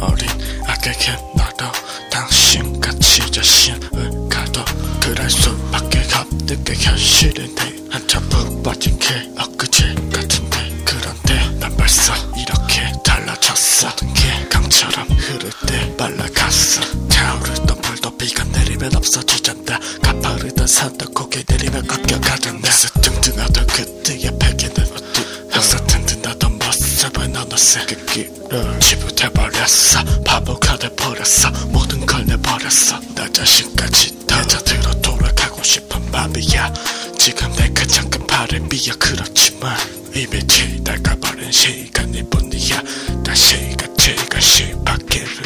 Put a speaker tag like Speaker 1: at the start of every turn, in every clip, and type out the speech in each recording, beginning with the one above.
Speaker 1: 어린 아기게 나도 당신같이 자신 현실인데 한참 푹 빠진 게 엊그제 같은데. 그런데 난 벌써 이렇게 달라졌어. 모든 게 강처럼 흐를 때 빨라갔어. 타오르던 불도 비가 내리면 없어지잖아 가파르던 산도 고개 내리면 꺾여가잖아. 스등등하던 그때의 베개는 항상 든든하던 모습은 어느새 그 길을 지부돼버렸어. 바보가 돼버렸어. 모든 걸 내버렸어. 나 자신까지 다. 자들어 돌아가고 싶은 맘이야. 지금 내 가장 큰 바람이야 그렇지만 이미 지나가버린 시간일 뿐이야. 다시 같이 다시 밖에를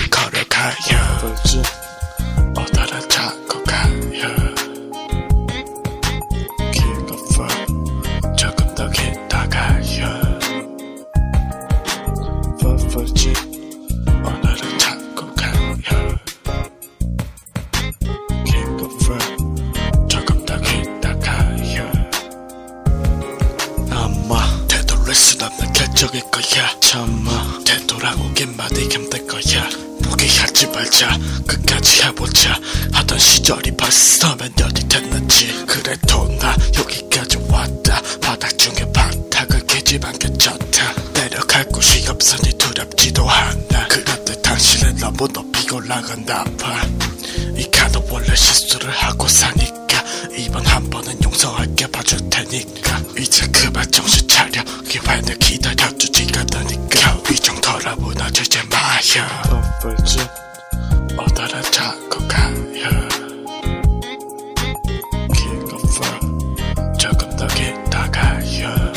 Speaker 1: 결정일 거야. 참아. 되돌아오기만 이 힘들 거야. 포기하지 말자. 끝까지 해보자. 하던 시절이 벌써 몇 년이 됐는지. 그래도 나 여기까지 왔다. 바닥 중에 바닥을 깨지만 괜찮다. 내려갈 곳이 없으니 두렵지도 않아. 그런데 당신은 너무 높이 올라간다. 봐이 카드 원래 실수를 하고 사니까 이번 한 번은 용서할게 봐줄 테니까. 이제 그만 정신 차려. 기회는 기다려주지가 않으니까. 위정 털어보나 주지 마요. 덤불지. 어다란 자꾸 가요? 조금 더 기다가요.